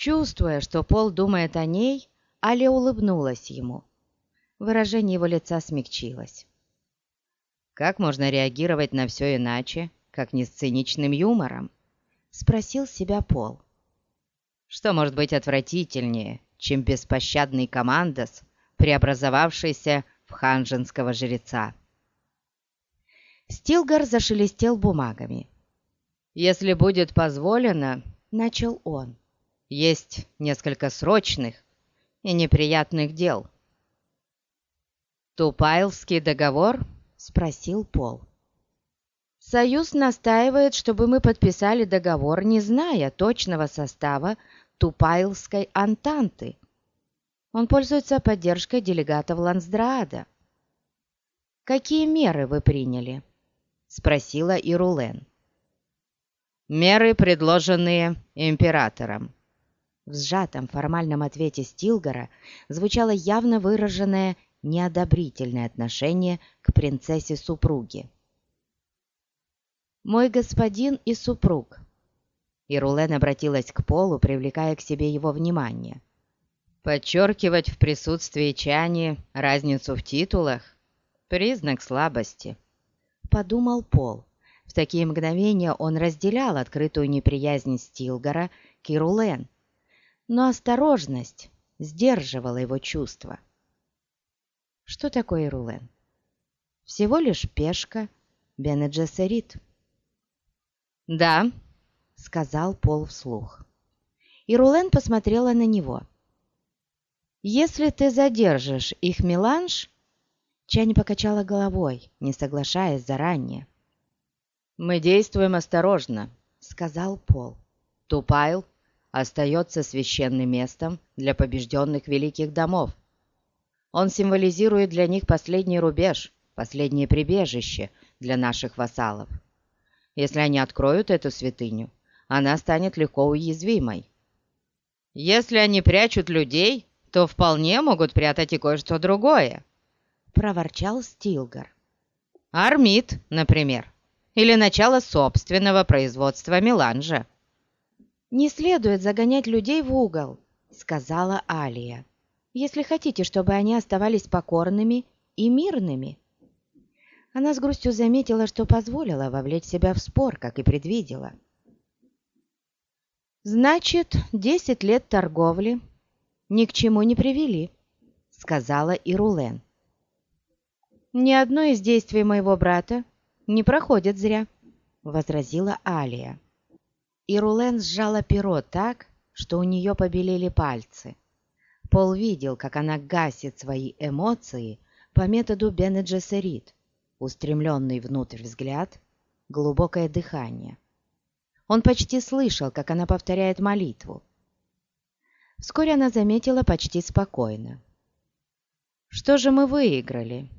Чувствуя, что Пол думает о ней, Аля улыбнулась ему. Выражение его лица смягчилось. «Как можно реагировать на все иначе, как не с циничным юмором?» — спросил себя Пол. «Что может быть отвратительнее, чем беспощадный командос, преобразовавшийся в ханжинского жреца?» Стилгар зашелестел бумагами. «Если будет позволено, — начал он, — есть несколько срочных и неприятных дел». «Тупайлский договор?» — спросил Пол. «Союз настаивает, чтобы мы подписали договор, не зная точного состава Тупайлской Антанты. Он пользуется поддержкой делегатов Лансдраада. Какие меры вы приняли?» спросила Ирулен. «Меры, предложенные императором». В сжатом формальном ответе Стилгора звучало явно выраженное неодобрительное отношение к принцессе-супруге. «Мой господин и супруг». Ирулен обратилась к Полу, привлекая к себе его внимание. «Подчеркивать в присутствии Чани разницу в титулах – признак слабости» подумал Пол. В такие мгновения он разделял открытую неприязнь Стилгора к Ирулен, но осторожность сдерживала его чувства. Что такое Ирулен? Всего лишь пешка Бенеджесерит. «Да», — сказал Пол вслух. Ирулен посмотрела на него. «Если ты задержишь их меланж, Чани покачала головой, не соглашаясь заранее. «Мы действуем осторожно», — сказал Пол. «Тупайл остается священным местом для побежденных великих домов. Он символизирует для них последний рубеж, последнее прибежище для наших вассалов. Если они откроют эту святыню, она станет легко уязвимой. Если они прячут людей, то вполне могут прятать и кое-что другое. — проворчал Стилгар. «Армит, например, или начало собственного производства меланжа». «Не следует загонять людей в угол», — сказала Алия, «если хотите, чтобы они оставались покорными и мирными». Она с грустью заметила, что позволила вовлечь себя в спор, как и предвидела. «Значит, десять лет торговли ни к чему не привели», — сказала Ирулен. «Ни одно из действий моего брата не проходит зря», — возразила Алия. И Рулен сжала перо так, что у нее побелели пальцы. Пол видел, как она гасит свои эмоции по методу Бене устремленный внутрь взгляд, глубокое дыхание. Он почти слышал, как она повторяет молитву. Вскоре она заметила почти спокойно. «Что же мы выиграли?»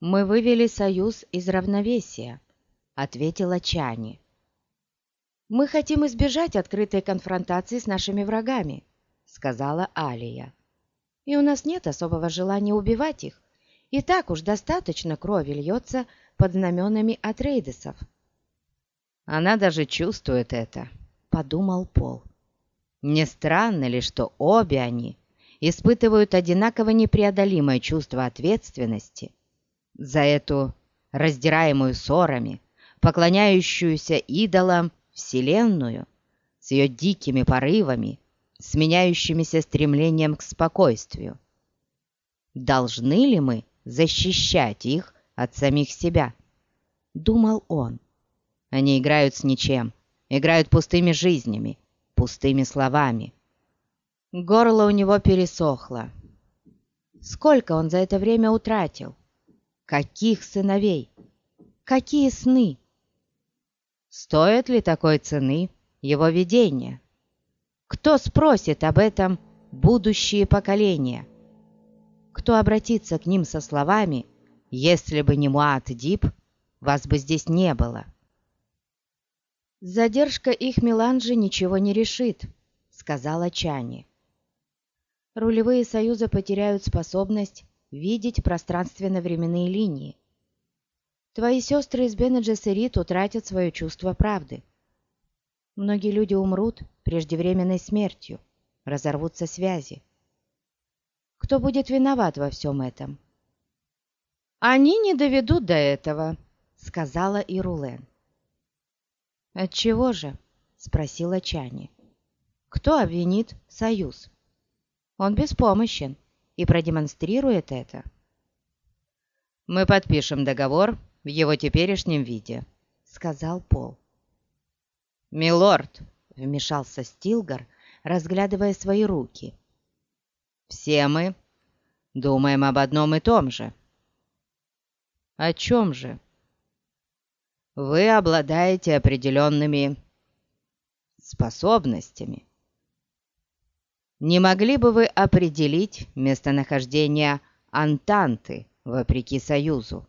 «Мы вывели союз из равновесия», — ответила Чани. «Мы хотим избежать открытой конфронтации с нашими врагами», — сказала Алия. «И у нас нет особого желания убивать их. И так уж достаточно крови льется под знаменами Атрейдесов». «Она даже чувствует это», — подумал Пол. «Не странно ли, что обе они испытывают одинаково непреодолимое чувство ответственности за эту раздираемую ссорами, поклоняющуюся идолам Вселенную с ее дикими порывами, сменяющимися стремлением к спокойствию. Должны ли мы защищать их от самих себя? Думал он. Они играют с ничем, играют пустыми жизнями, пустыми словами. Горло у него пересохло. Сколько он за это время утратил? Каких сыновей? Какие сны? Стоит ли такой цены его видение? Кто спросит об этом будущие поколения? Кто обратится к ним со словами «Если бы не Муат Дип, вас бы здесь не было»? «Задержка их меланжи ничего не решит», — сказала Чани. «Рулевые союзы потеряют способность видеть пространственно-временные линии. Твои сестры из Бене утратят свое чувство правды. Многие люди умрут преждевременной смертью, разорвутся связи. Кто будет виноват во всем этом? «Они не доведут до этого», — сказала Ирулен. «Отчего же?» — спросила Чани. «Кто обвинит Союз? Он беспомощен и продемонстрирует это». «Мы подпишем договор в его теперешнем виде», — сказал Пол. «Милорд», — вмешался Стилгар, разглядывая свои руки. «Все мы думаем об одном и том же». «О чем же?» «Вы обладаете определенными способностями. Не могли бы вы определить местонахождение Антанты вопреки Союзу?»